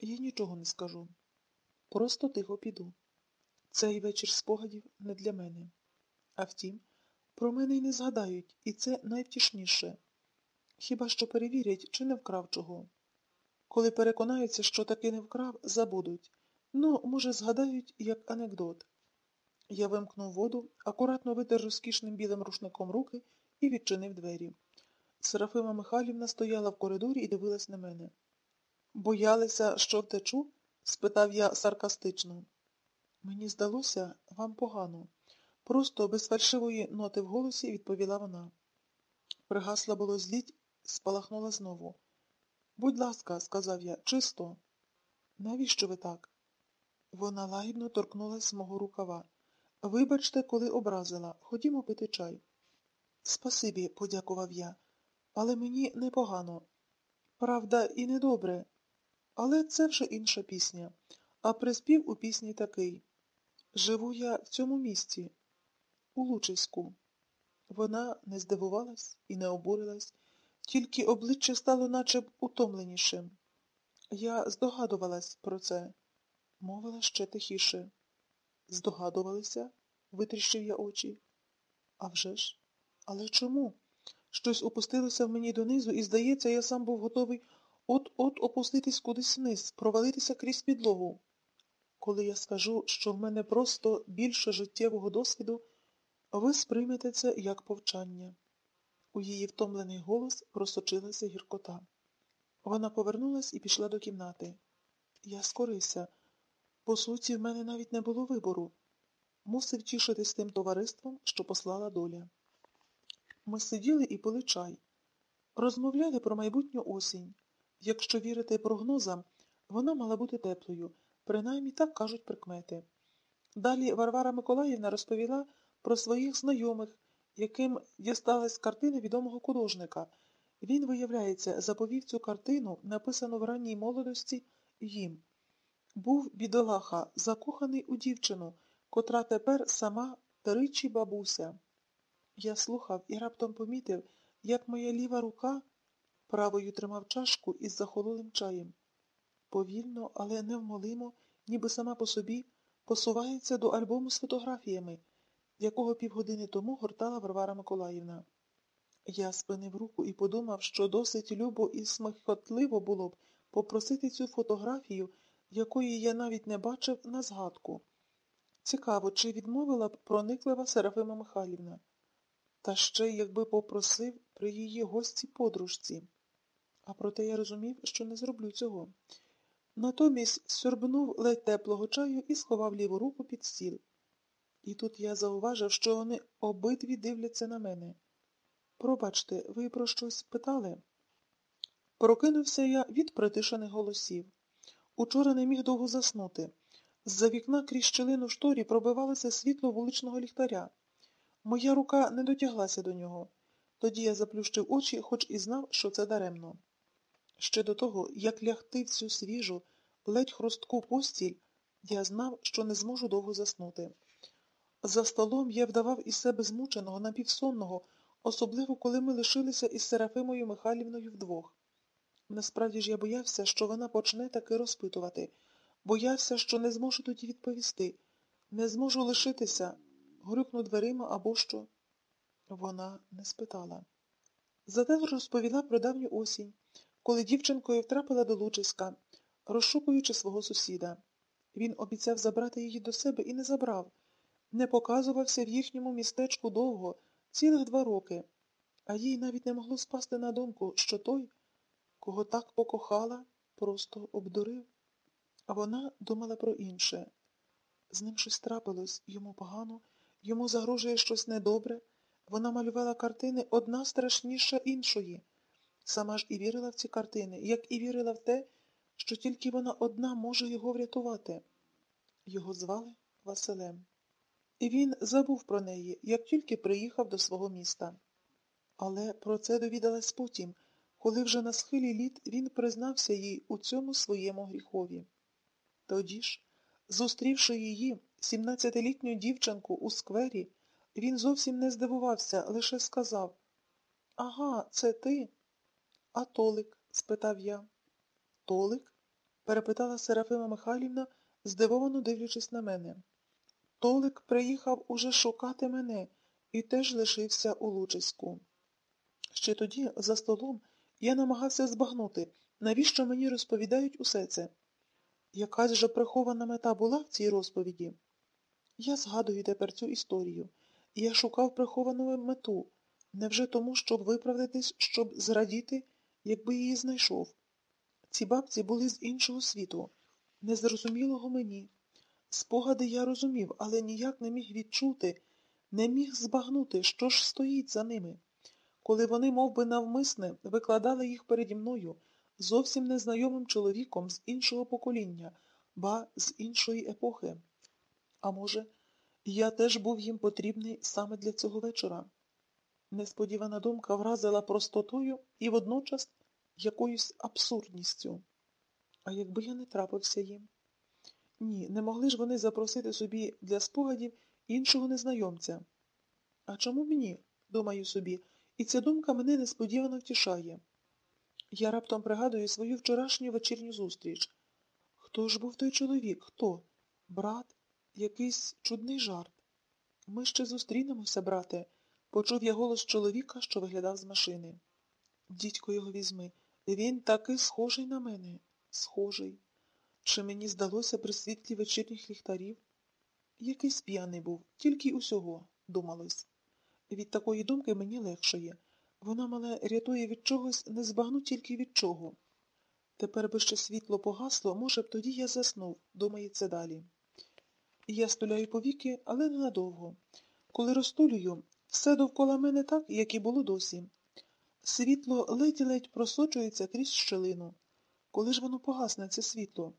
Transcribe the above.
Я нічого не скажу. Просто тихо піду. Цей вечір спогадів не для мене. А втім, про мене й не згадають, і це найвтішніше. Хіба що перевірять, чи не вкрав чого. Коли переконаються, що таки не вкрав, забудуть. Ну, може, згадають, як анекдот. Я вимкнув воду, акуратно витер розкішним білим рушником руки і відчинив двері. Серафима Михайлівна стояла в коридорі і дивилась на мене. Боялися, що втечу? спитав я саркастично. Мені здалося, вам погано. Просто без фальшивої ноти в голосі відповіла вона. Пригасла було зліть, спалахнула знову. Будь ласка, сказав я, чисто. Навіщо ви так? Вона лагідно торкнулась мого рукава. Вибачте, коли образила. Ходімо пити чай. Спасибі, подякував я, але мені непогано. Правда, і недобре. Але це вже інша пісня. А приспів у пісні такий Живу я в цьому місці, у Лучиську. Вона не здивувалась і не обурилась, тільки обличчя стало наче утомленішим. Я здогадувалась про це, мовила ще тихіше. Здогадувалися? витріщив я очі. «А вже ж? Але чому? Щось опустилося в мені донизу, і, здається, я сам був готовий от-от опуститись кудись вниз, провалитися крізь підлогу. Коли я скажу, що в мене просто більше життєвого досвіду, ви сприймете це як повчання. У її втомлений голос просочилася гіркота. Вона повернулась і пішла до кімнати. Я скорився. По суті, в мене навіть не було вибору. Мусив тішитись тим товариством, що послала доля. Ми сиділи і пили чай. Розмовляли про майбутню осінь. Якщо вірити прогнозам, вона мала бути теплою, принаймні так кажуть прикмети. Далі Варвара Миколаївна розповіла про своїх знайомих, яким дісталась картина відомого художника. Він, виявляється, заповів цю картину, написану в ранній молодості, їм. Був бідолаха, закоханий у дівчину, котра тепер сама тричі бабуся. Я слухав і раптом помітив, як моя ліва рука правою тримав чашку із захололим чаєм. Повільно, але невмолимо, ніби сама по собі, посувається до альбому з фотографіями, якого півгодини тому гортала Варвара Миколаївна. Я спинив руку і подумав, що досить любо і смехотливо було б попросити цю фотографію, якої я навіть не бачив, на згадку. Цікаво, чи відмовила б прониклива Серафима Михайлівна. Та ще, якби попросив при її гості подружці. А проте я розумів, що не зроблю цього. Натомість сьорбнув ледь теплого чаю і сховав ліву руку під стіл. І тут я зауважив, що вони обидві дивляться на мене. Пробачте, ви про щось питали? Прокинувся я від притишених голосів. Учора не міг довго заснути. З-за вікна крізь щелину шторі пробивалося світло вуличного ліхтаря. Моя рука не дотяглася до нього. Тоді я заплющив очі, хоч і знав, що це даремно. Ще до того, як лягти в цю свіжу, ледь хрустку постіль, я знав, що не зможу довго заснути. За столом я вдавав із себе змученого, напівсонного, особливо коли ми лишилися із Серафимою Михайлівною вдвох. Насправді ж я боявся, що вона почне таки розпитувати, боявся, що не зможу тоді відповісти, не зможу лишитися, грюкну дверима або що. Вона не спитала. Зате розповіла про давню осінь, коли дівчинкою втрапила до Лучиська, розшукуючи свого сусіда. Він обіцяв забрати її до себе і не забрав, не показувався в їхньому містечку довго, цілих два роки, а їй навіть не могло спасти на думку, що той, кого так покохала, просто обдурив. А вона думала про інше. З ним щось трапилось, йому погано, йому загрожує щось недобре. Вона малювала картини одна страшніша іншої. Сама ж і вірила в ці картини, як і вірила в те, що тільки вона одна може його врятувати. Його звали Василем. І він забув про неї, як тільки приїхав до свого міста. Але про це довідалась потім, коли вже на схилі літ він признався їй у цьому своєму гріхові. Тоді ж, зустрівши її, сімнадцятилітню дівчинку у сквері, він зовсім не здивувався, лише сказав Ага, це ти? А Толик? спитав я. Толик? перепитала Серафима Михайлівна, здивовано дивлячись на мене. Толик приїхав уже шукати мене і теж лишився у Лучиську. Ще тоді, за столом, я намагався збагнути, навіщо мені розповідають усе це. Якась же прихована мета була в цій розповіді. Я згадую тепер цю історію. Я шукав приховану мету, невже тому, щоб виправдатись, щоб зрадіти, якби її знайшов. Ці бабці були з іншого світу, незрозумілого мені. Спогади я розумів, але ніяк не міг відчути, не міг збагнути, що ж стоїть за ними, коли вони мов би, навмисне викладали їх переді мною зовсім незнайомим чоловіком з іншого покоління, ба з іншої епохи. А може, я теж був їм потрібний саме для цього вечора. Несподівана думка вразила простотою і водночас якоюсь абсурдністю. А якби я не трапився їм? Ні, не могли ж вони запросити собі для спогадів іншого незнайомця. А чому мені, думаю собі, і ця думка мене несподівано втішає. Я раптом пригадую свою вчорашню вечірню зустріч. Хто ж був той чоловік? Хто? Брат? Якийсь чудний жарт. Ми ще зустрінемося, брате, почув я голос чоловіка, що виглядав з машини. Дідько його візьми. Він таки схожий на мене. Схожий. Чи мені здалося при світлі вечірніх ліхтарів? Якийсь п'яний був, тільки усього, думалось. Від такої думки мені легшає. Вона мене рятує від чогось, не збагну тільки від чого. Тепер би ще світло погасло, може б тоді я заснув, думається далі. Я стуляю повіки, але ненадовго. Коли розтулюю, все довкола мене так, як і було досі. Світло ледь-ледь просочується крізь щелину. Коли ж воно погасне, це світло?